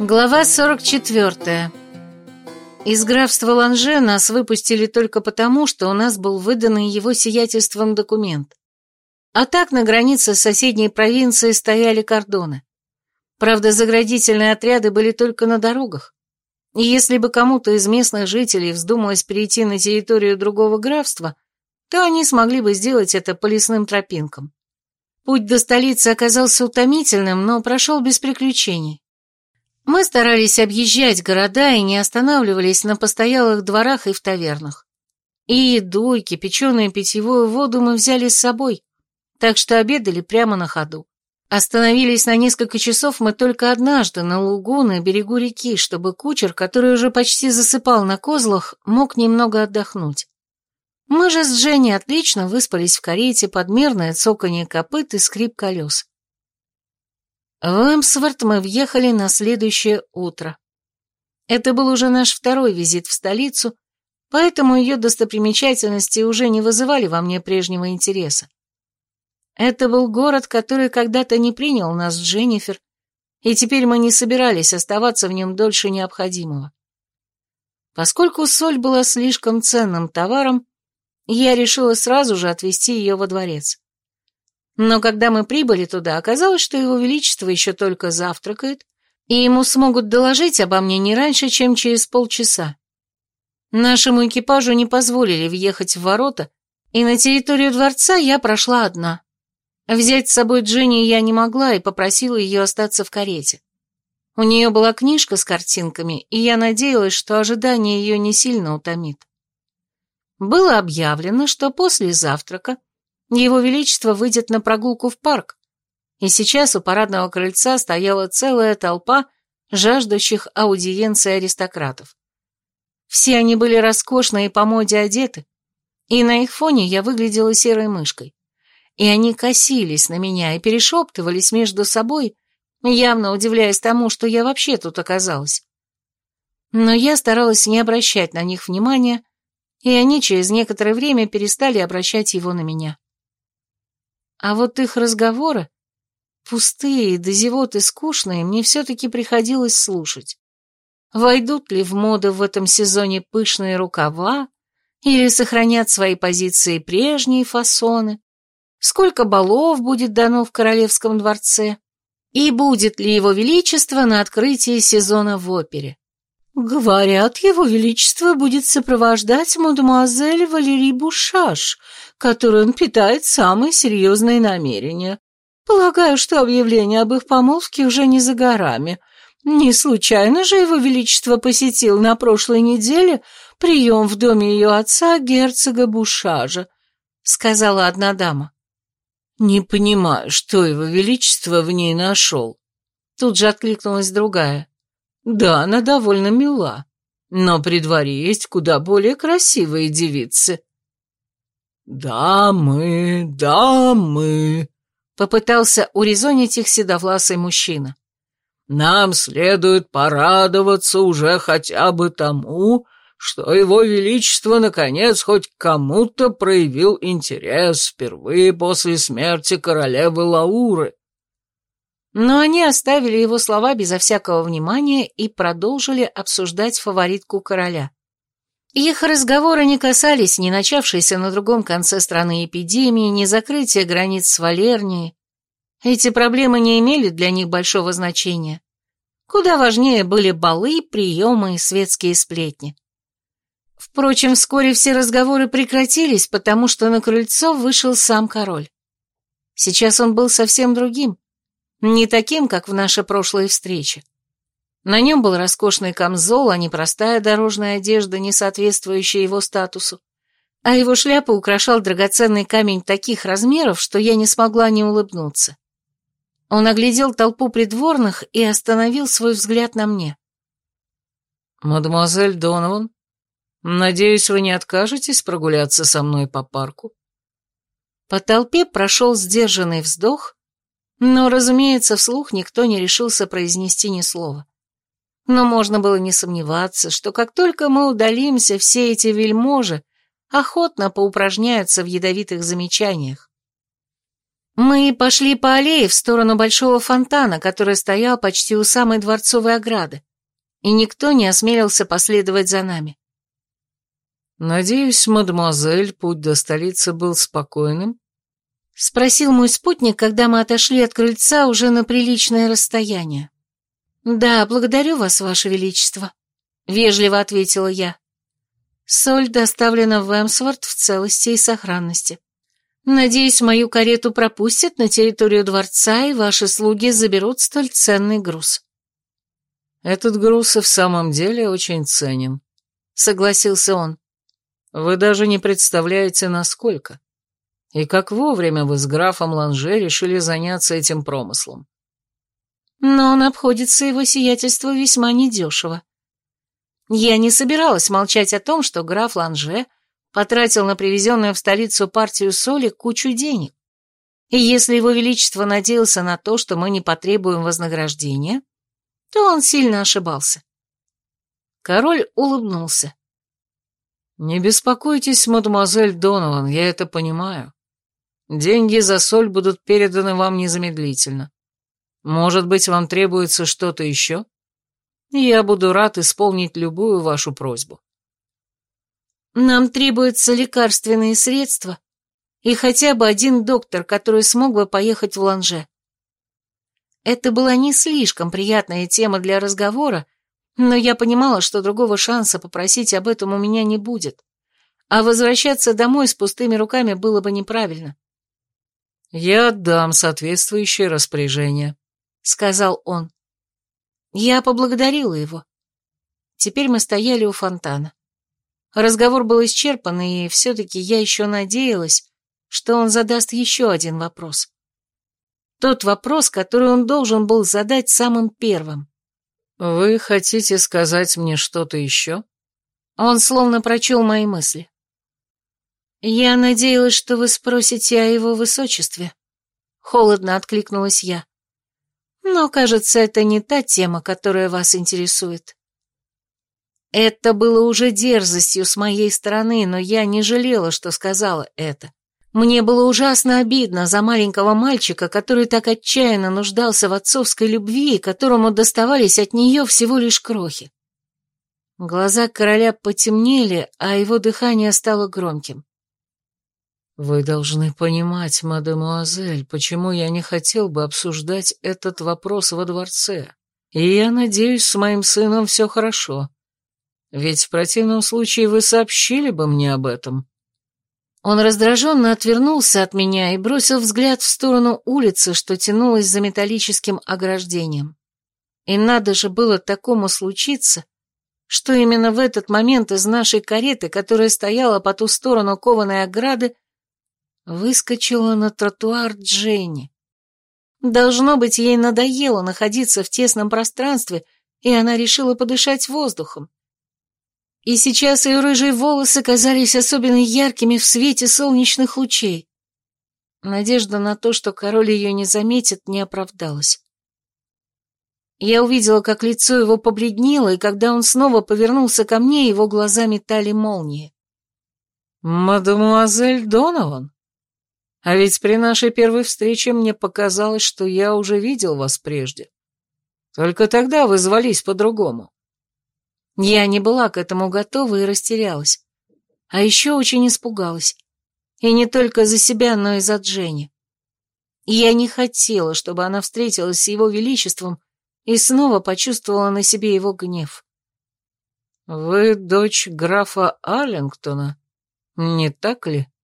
Глава 44. Из графства Ланже нас выпустили только потому, что у нас был выданный его сиятельством документ. А так на границе соседней провинцией стояли кордоны. Правда, заградительные отряды были только на дорогах. И если бы кому-то из местных жителей вздумалось перейти на территорию другого графства, то они смогли бы сделать это по лесным тропинкам. Путь до столицы оказался утомительным, но прошел без приключений. Мы старались объезжать города и не останавливались на постоялых дворах и в тавернах. И еду, и кипяченую питьевую воду мы взяли с собой, так что обедали прямо на ходу. Остановились на несколько часов мы только однажды на лугу на берегу реки, чтобы кучер, который уже почти засыпал на козлах, мог немного отдохнуть. Мы же с Женей отлично выспались в карете под мерное цоканье копыт и скрип колес. В Эмсворт мы въехали на следующее утро. Это был уже наш второй визит в столицу, поэтому ее достопримечательности уже не вызывали во мне прежнего интереса. Это был город, который когда-то не принял нас с Дженнифер, и теперь мы не собирались оставаться в нем дольше необходимого. Поскольку соль была слишком ценным товаром, я решила сразу же отвезти ее во дворец. Но когда мы прибыли туда, оказалось, что его величество еще только завтракает, и ему смогут доложить обо мне не раньше, чем через полчаса. Нашему экипажу не позволили въехать в ворота, и на территорию дворца я прошла одна. Взять с собой Дженни я не могла и попросила ее остаться в карете. У нее была книжка с картинками, и я надеялась, что ожидание ее не сильно утомит. Было объявлено, что после завтрака его Величество выйдет на прогулку в парк, и сейчас у парадного крыльца стояла целая толпа жаждущих аудиенции аристократов. Все они были роскошно и по моде одеты, и на их фоне я выглядела серой мышкой. И они косились на меня и перешептывались между собой, явно удивляясь тому, что я вообще тут оказалась. Но я старалась не обращать на них внимания, и они через некоторое время перестали обращать его на меня. А вот их разговоры, пустые, до зевоты скучные, мне все-таки приходилось слушать. Войдут ли в моду в этом сезоне пышные рукава, или сохранят свои позиции прежние фасоны, сколько балов будет дано в королевском дворце, и будет ли его величество на открытии сезона в опере. Говорят, его величество будет сопровождать мадемуазель Валерий Бушаш, которой он питает самые серьезные намерения. Полагаю, что объявление об их помолвке уже не за горами. Не случайно же его величество посетил на прошлой неделе прием в доме ее отца, герцога Бушажа, сказала одна дама. Не понимаю, что его величество в ней нашел. Тут же откликнулась другая. Да, она довольно мила, но при дворе есть куда более красивые девицы. Да, мы, да, мы, попытался урезонить их седовласый мужчина. Нам следует порадоваться уже хотя бы тому, что его величество, наконец, хоть кому-то проявил интерес впервые после смерти королевы Лауры. Но они оставили его слова безо всякого внимания и продолжили обсуждать фаворитку короля. Их разговоры не касались ни начавшейся на другом конце страны эпидемии, ни закрытия границ с Валернией. Эти проблемы не имели для них большого значения. Куда важнее были балы, приемы и светские сплетни. Впрочем, вскоре все разговоры прекратились, потому что на крыльцо вышел сам король. Сейчас он был совсем другим. Не таким, как в нашей прошлой встрече. На нем был роскошный камзол, а не простая дорожная одежда, не соответствующая его статусу. А его шляпа украшал драгоценный камень таких размеров, что я не смогла не улыбнуться. Он оглядел толпу придворных и остановил свой взгляд на мне. «Мадемуазель Донован, надеюсь, вы не откажетесь прогуляться со мной по парку?» По толпе прошел сдержанный вздох, но, разумеется, вслух никто не решился произнести ни слова. Но можно было не сомневаться, что как только мы удалимся, все эти вельможи охотно поупражняются в ядовитых замечаниях. Мы пошли по аллее в сторону большого фонтана, который стоял почти у самой дворцовой ограды, и никто не осмелился последовать за нами. «Надеюсь, мадемуазель, путь до столицы был спокойным?» — спросил мой спутник, когда мы отошли от крыльца уже на приличное расстояние. «Да, благодарю вас, ваше величество», — вежливо ответила я. «Соль доставлена в Эмсворт в целости и сохранности». Надеюсь, мою карету пропустят на территорию дворца, и ваши слуги заберут столь ценный груз. Этот груз и в самом деле очень ценен, согласился он. Вы даже не представляете, насколько. И как вовремя вы с графом Ланже решили заняться этим промыслом. Но он обходится его сиятельство весьма недешево. Я не собиралась молчать о том, что граф Ланже — потратил на привезенную в столицу партию соли кучу денег. И если его величество надеялся на то, что мы не потребуем вознаграждения, то он сильно ошибался. Король улыбнулся. «Не беспокойтесь, мадемуазель Донован, я это понимаю. Деньги за соль будут переданы вам незамедлительно. Может быть, вам требуется что-то еще? Я буду рад исполнить любую вашу просьбу». Нам требуются лекарственные средства и хотя бы один доктор, который смог бы поехать в Ланже. Это была не слишком приятная тема для разговора, но я понимала, что другого шанса попросить об этом у меня не будет, а возвращаться домой с пустыми руками было бы неправильно. «Я отдам соответствующее распоряжение», — сказал он. Я поблагодарила его. Теперь мы стояли у фонтана. Разговор был исчерпан, и все-таки я еще надеялась, что он задаст еще один вопрос. Тот вопрос, который он должен был задать самым первым. «Вы хотите сказать мне что-то еще?» Он словно прочел мои мысли. «Я надеялась, что вы спросите о его высочестве», — холодно откликнулась я. «Но, кажется, это не та тема, которая вас интересует». Это было уже дерзостью с моей стороны, но я не жалела, что сказала это. Мне было ужасно обидно за маленького мальчика, который так отчаянно нуждался в отцовской любви, и которому доставались от нее всего лишь крохи. Глаза короля потемнели, а его дыхание стало громким. «Вы должны понимать, мадемуазель, почему я не хотел бы обсуждать этот вопрос во дворце. И я надеюсь, с моим сыном все хорошо. Ведь в противном случае вы сообщили бы мне об этом». Он раздраженно отвернулся от меня и бросил взгляд в сторону улицы, что тянулась за металлическим ограждением. И надо же было такому случиться, что именно в этот момент из нашей кареты, которая стояла по ту сторону кованой ограды, выскочила на тротуар Дженни. Должно быть, ей надоело находиться в тесном пространстве, и она решила подышать воздухом и сейчас ее рыжие волосы казались особенно яркими в свете солнечных лучей. Надежда на то, что король ее не заметит, не оправдалась. Я увидела, как лицо его побледнело, и когда он снова повернулся ко мне, его глаза метали молнии. «Мадемуазель Донован? А ведь при нашей первой встрече мне показалось, что я уже видел вас прежде. Только тогда вы звались по-другому». Я не была к этому готова и растерялась. А еще очень испугалась. И не только за себя, но и за Дженни. Я не хотела, чтобы она встретилась с его величеством и снова почувствовала на себе его гнев. «Вы дочь графа Аллингтона, не так ли?»